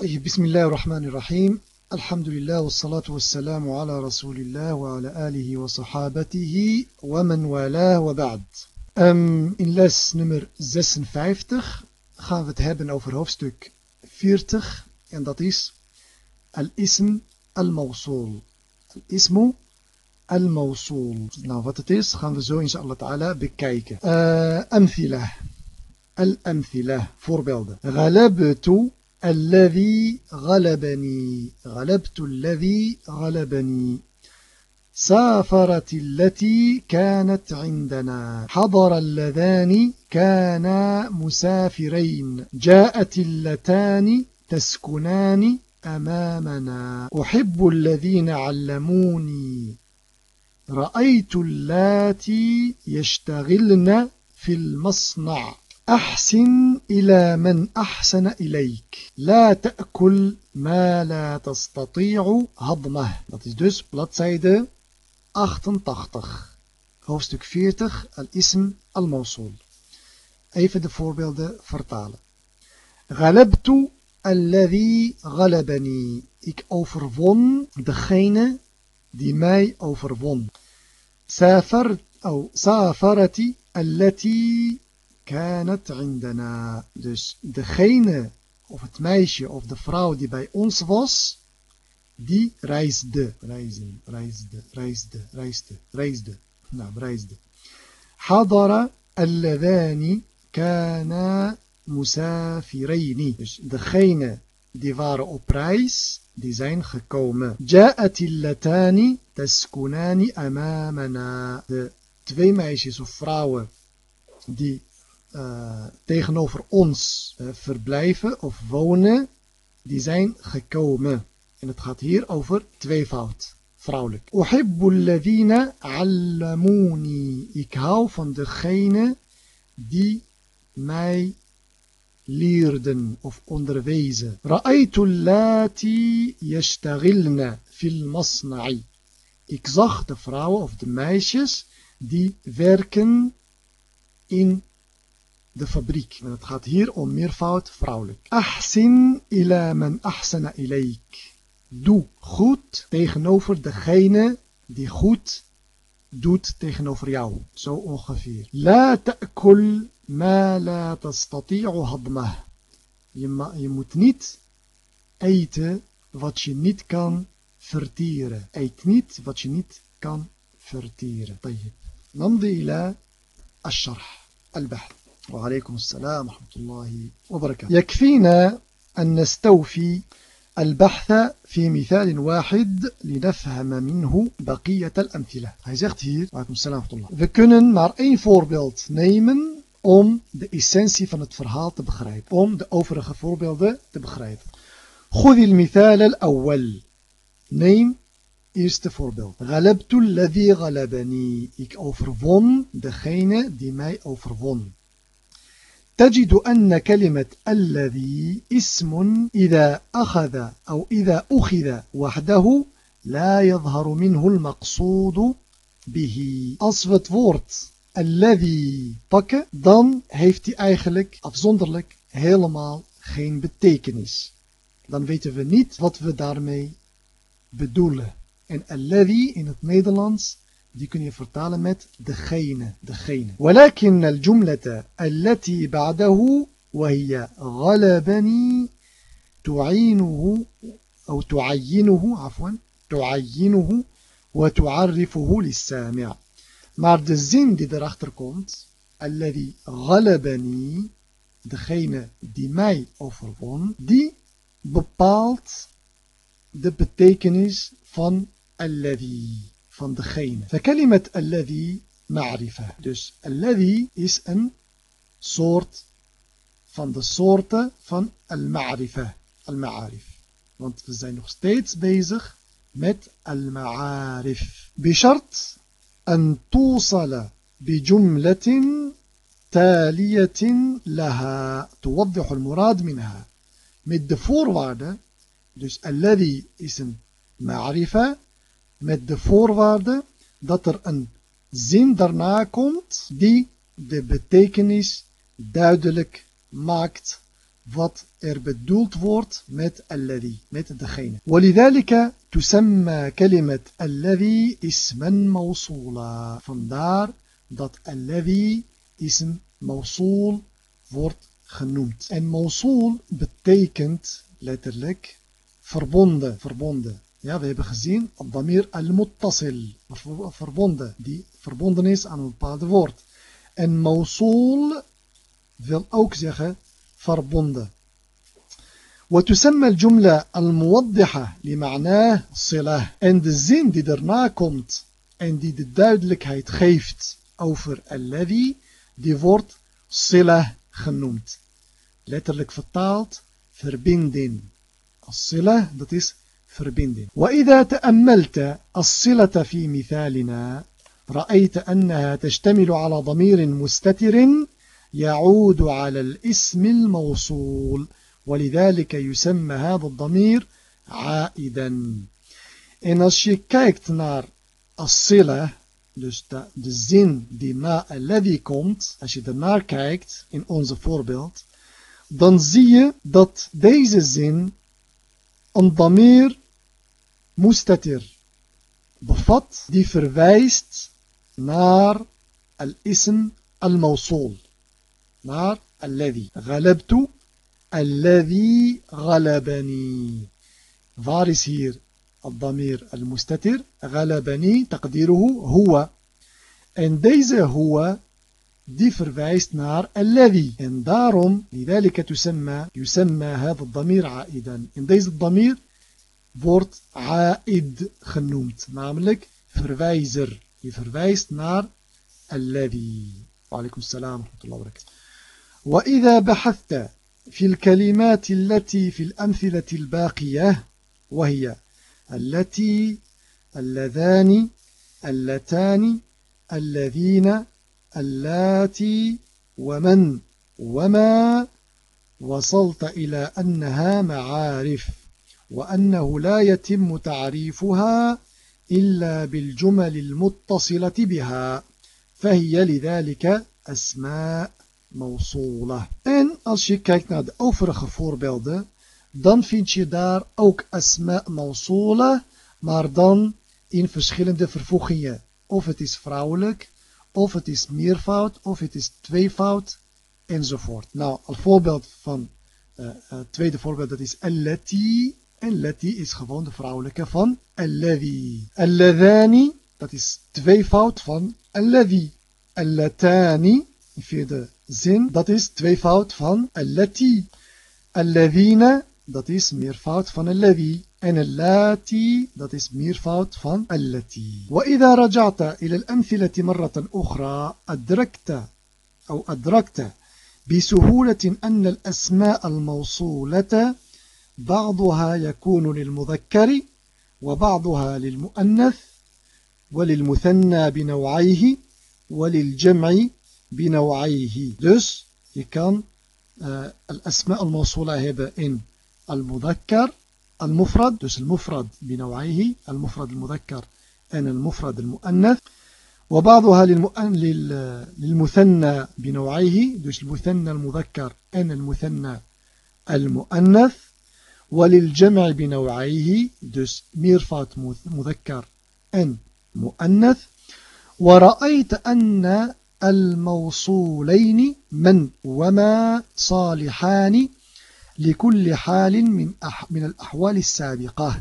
طيب بسم الله الرحمن الرحيم. الحمد لله والصلاة والسلام على رسول الله وعلى آله وصحابته ومن والاه وبعد. أم إن لس نمر زسن فايفتخ خافة هابن أو فرهوفستك فيرتخ ينضطيس الاسم الموصول الاسم الموصول نافتتيس خافة زو إن شاء الله تعالى بكايك أمثلة الأمثلة فور بيلد غلبتو الذي غلبني غلبت الذي غلبني. سافرت التي كانت عندنا حضر اللذان كانا مسافرين. جاءت اللتان تسكنان أمامنا. أحب الذين علموني. رأيت اللاتي يشتغلن في المصنع. أحسن إلى من أحسن إليك لا تأكل ما لا تستطيع هضمه Dat is dus bladzijde 88 hoofdstuk 40 al-ism al-mawsul Even de voorbeelden vertalen غلبت الذي غلبني Ik overwon degene die mij overwon سافرت أو سافرت التي Kanat indana. Dus degene of het meisje of de vrouw die bij ons was, die reisde, reizen, reisde, reisde, reisde, reisde, nou, reisde. Hadara alladani kana musafireini. Dus degene die waren op reis, die zijn gekomen. Ja'at illatani taskunani amamana. De twee meisjes of vrouwen die uh, tegenover ons uh, verblijven of wonen, die zijn gekomen. En het gaat hier over tweevoud, vrouwelijk. Uhibbu alladhina allamuni. Ik hou van degene die mij leerden of onderwezen. Ra'aytu allati yashtagilna fil. Ik zag de vrouwen of de meisjes die werken in de fabriek. En het gaat hier om meervoud vrouwelijk. Ahsin ila man ahsana ilayk. Doe goed tegenover degene die goed doet tegenover jou. Zo ongeveer. La ta'kul ma la tastati'u hadmah. Je, je moet niet eten wat je niet kan verteren. Eet niet wat je niet kan verteren. طيب نمضي إلى الشرح البحث وعليكم السلام ورحمة الله وبركاته. يكفينا أن نستوفي البحث في مثال واحد لنفهم منه بقية الأمثلة. هاي زيغت هير وعليكم السلام ورحمة الله We مع maar één voorbeeld nemen om de essentie van het verhaal te begrijpen. Om de overige voorbeelden خذ المثال الأول. neem eerste voorbeeld غلبت الذي غلبني. ik overwon degene die mij overwon تجد أن كلمة الذي اسم إذا أخذ أو إذا أخذ وحده لا يظهر منه المقصود به Als we het woord الذي pakken, dan heeft hij eigenlijk afzonderlijk helemaal geen betekenis. Dan weten we niet wat we daarmee bedoelen. En الذي in het Nederlands die kun je vertalen met degene, degene. ولكن الجملة التي بعده وهي غلبني تعينه أو تعينه عفوا تعينه وتعرفه للسامع. Maar de zin die erachter komt, الذي غلبني, degene die mij overwon, die bepaalt de betekenis van الذي. Van degene. فكلمة الذي معرفة. Dus الذي is een soort van de soorten van al-ma'rifa. Al-ma'arif. Want we zijn nog steeds bezig met al-ma'arif. بشرط أن توصل بجملة تالية لها المراد منها. Met de voorwaarde, dus الذي is een ma'rifa met de voorwaarde dat er een zin daarna komt die de betekenis duidelijk maakt wat er bedoeld wordt met alladhi, met degene. ولذلك تسمى كلمة الذي اسما موصولا. Vandaar dat alladhi ism موصول wordt genoemd. En موصول betekent letterlijk verbonden, verbonden. Ja, we hebben gezien, damir al-muttasil, verbonden, die verbonden is aan een bepaald woord. En موصول wil ook zeggen verbonden. وتسمى الجملة الموضحة لمعناه صلة en de zin die daarna komt en die de duidelijkheid geeft over الذي die wordt صلة genoemd letterlijk vertaald verbinding الصلة dat is verbinden. وإذا تأملت الصلة في مثالنا رأيت أنها تشتمل على ضمير مستتر يعود على الاسم الموصول ولذلك يسمى هذا الضمير عائدا إن كايكت نار الصلة Dus de, de zin die na levy komt, als je ernaar kijkt in onze voorbeeld, dan zie je dat deze mustatir bevat die verwijst naar al-mawsul. naar alladhi. Ghalabtu alladhi ghalabani. Waar is hier الضمير المستتر غلبني تقديره هو en deze هو die verwijst naar الذي en daarom لذلك تسمى يسمى هذا الضمير عائدا en deze ضمير wordt عائد genoemd namelijk verwijzer. Die verwijst naar الذي وعليكم السلام ورحمة الله وبركاته وإذا بحثت في الكلمات التي في الأمثلة الباقية وهي التي اللذان اللتان الذين اللاتي ومن وما وصلت إلى أنها معارف وأنه لا يتم تعريفها إلا بالجمل المتصلة بها فهي لذلك أسماء موصولة En als je kijkt naar de overige voorbeelden, dan vind je daar ook asma mausula, maar dan in verschillende vervoegingen. Of het is vrouwelijk, of het is meervoud, of het is tweevoud, enzovoort. Nou, al voorbeeld van uh, uh, tweede voorbeeld, dat is allati. Lati is gewoon de vrouwelijke van alladhi. Alladhani, dat is tweevoud van alladhi. Allatani, in vierde zin, dat is tweevoud van allati. Alladhina, dat is meervoud van alladhi. En allati, dat is meervoud van allati. وإذا رجعت إلى الأمثلة مرة أخرى أدركت أو أدركت بسهولة أن الأسماء الموصولة بعضها يكون للمذكر وبعضها للمؤنث وللمثنى بنوعيه وللجمع بنوعيه. Dus je kan uh, الأسماء الموصولة hebben in المذكر المفرد dus المفرد بنوعيه المفرد المذكر en المفرد المؤنث. وبعضها للمثنى بنوعيه dus المثنى المذكر en المثنى المؤنث. وللجمع بنوعيه دس ميرفات مذكر أن مؤنث. ورأيت أن الموصولين من وما صالحان لكل حال من من الأحوال السابقة.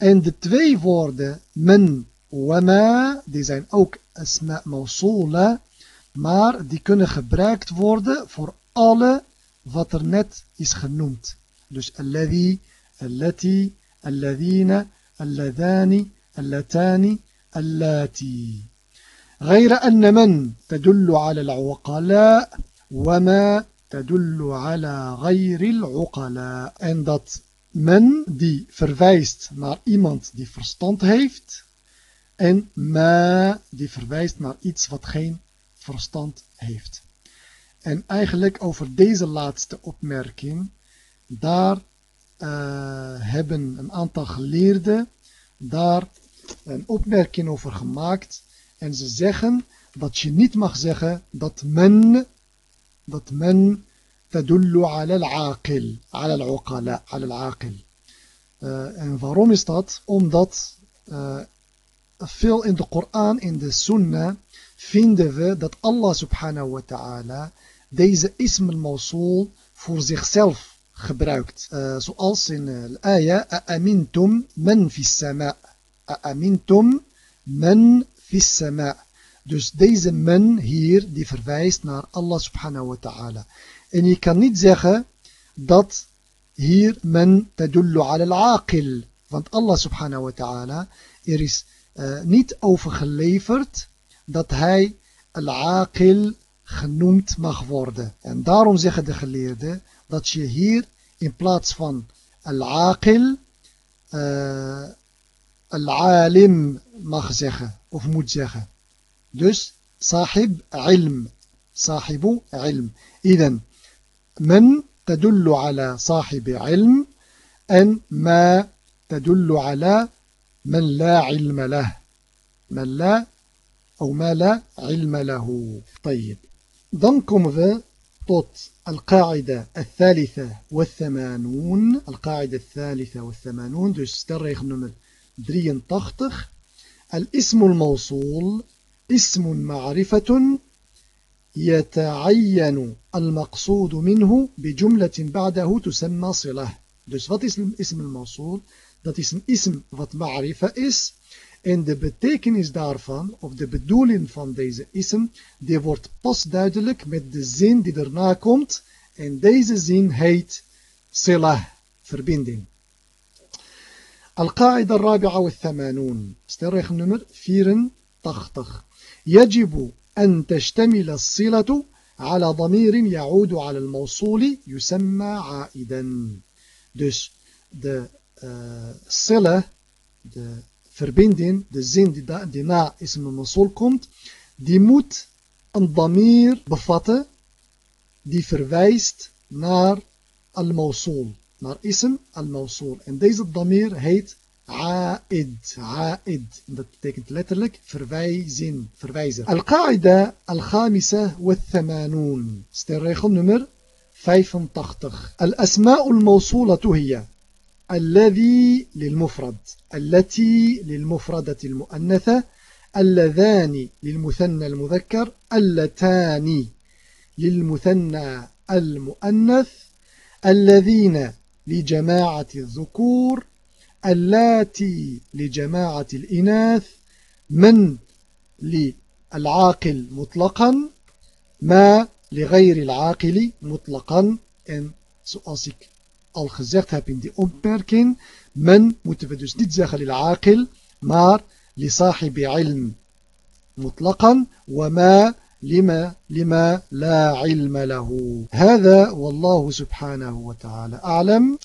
And the two words من وما die zijn ook أسماء موصولة. Maar die kunnen gebruikt worden voor alle wat er net is Dus alladhi, allati, alladhina, alladhani, allatani, allati. غير أن من تدل على العقلاء وما تدل على غير العقلاء en dat men die verwijst naar iemand die verstand heeft en ma die verwijst naar iets wat geen verstand heeft. En eigenlijk over deze laatste opmerking, daar uh, hebben een aantal geleerden daar een opmerking over gemaakt. En ze zeggen dat je niet mag zeggen dat men, dat men tadullu ala al-aqil, ala al-uqala, ala al-aqil. Uh, en waarom is dat? Omdat uh, veel in de Koran, in de Sunnah, vinden we dat Allah subhanahu wa ta'ala deze ism al-mawsool voor zichzelf gebruikt. Uh, zoals in de ayah, A'amintum man fis sama. A'amintum man fis sama. Dus deze men hier, die verwijst naar Allah subhanahu wa ta'ala. En je kan niet zeggen dat hier men tadullu ala al-aqil. Want Allah subhanahu wa ta'ala, er is uh, niet overgeleverd dat hij al-aqil genoemd mag worden. En daarom zeggen de geleerden dat je hier in plaats van al-aqil uh, al-alim mag zeggen of moet zeggen. Dus sahib ilm. Sahibu ilm. Iden. Men تدل على صاحب علم أن ما تدل على من لا علم له من لا أو ما لا علم له طيب dan komen we tot القاعدة الثالثة والثمانون القاعدة الثالثة والثمانون dus stelregel nummer 83 الاسم الموصول اسم معرفة يتعين المقصود منه بجملة بعده تسمى صلة Dus wat is ism al-mawsul? Dat is een ism wat ma'rifa is. En de betekenis daarvan, of de bedoeling van deze ism, die wordt pas duidelijk met de zin die erna komt. En deze zin heet silah, verbinding. القاعدة الرابعة والثمانون استرخ nummer 84 يجب أن تشتمل الصلة على ضمير يعود على الموصول يسمى عائدا dus de uh, sille de verbinding de zin die, da, die na ism al-mawsul komt die moet een damir bevatten die verwijst naar al-mawsul naar ism al-mawsul en deze damir heet عائد عائد dat betekent letterlijk verwijzen verwijzen القاعدة الخامسة والثمانون stellregel nummer 85 الأسماء الموصولة هي الذي للمفرد التي للمفردة المؤنثة اللذان للمثنى المذكر اللتان للمثنى المؤنث الذين لجماعة الذكور اللاتي لجماعة الإناث من للعاقل مطلقا ما لغير العاقل مطلقا. Zoals ik al gezegd heb in die opmerking men moeten we dus niet zeggen للعاقل maar لصاحب علم مطلقا وما لما لما لا علم له هذا والله سبحانه وتعالى أعلم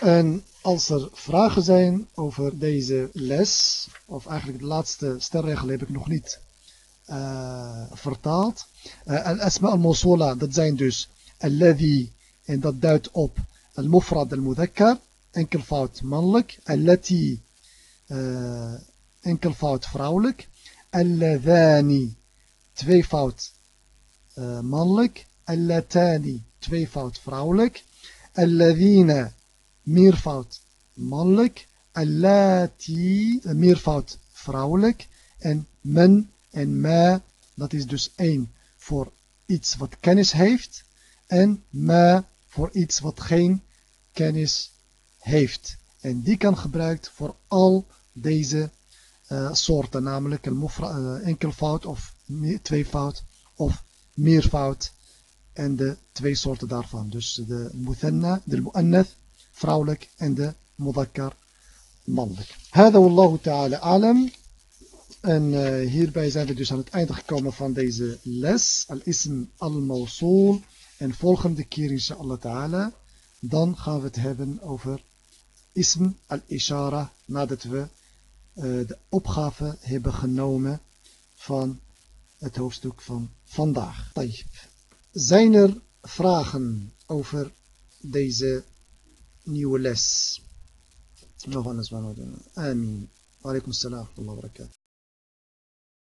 En als er vragen zijn over deze les, of eigenlijk de laatste sterregel heb ik nog niet uh, vertaald. Uh, Al-Asma al-Mawsula, dat zijn dus Alladhi, en dat duidt op Al-Mufrad al-Mudhakkar, enkelvoud mannelijk. Allati, uh, enkelvoud vrouwelijk. Alladhani, tweevoud uh, mannelijk. Allatani, tweevoud vrouwelijk. Alladhina, meervoud mannelijk, allati, meervoud vrouwelijk, en men en ma, dat is dus één voor iets wat kennis heeft, en ma voor iets wat geen kennis heeft. En die kan gebruikt voor al deze uh, soorten, namelijk een uh, enkelvoud of tweevoud of meervoud en de twee soorten daarvan. Dus de muthanna, de mu'annath vrouwelijk en de mudakkar mannelijk. Hada wallahu ta'ala alam. En uh, hierbij zijn we dus aan het einde gekomen van deze les. Al-ism al-mawsool. En volgende keer inshallah ta'ala. Dan gaan we het hebben over ism al-ishara. Nadat we uh, de opgave hebben genomen van het hoofdstuk van vandaag. Zijn er vragen over deze nieuwe les. Nog anders. Amin. Wa wa barakatuh.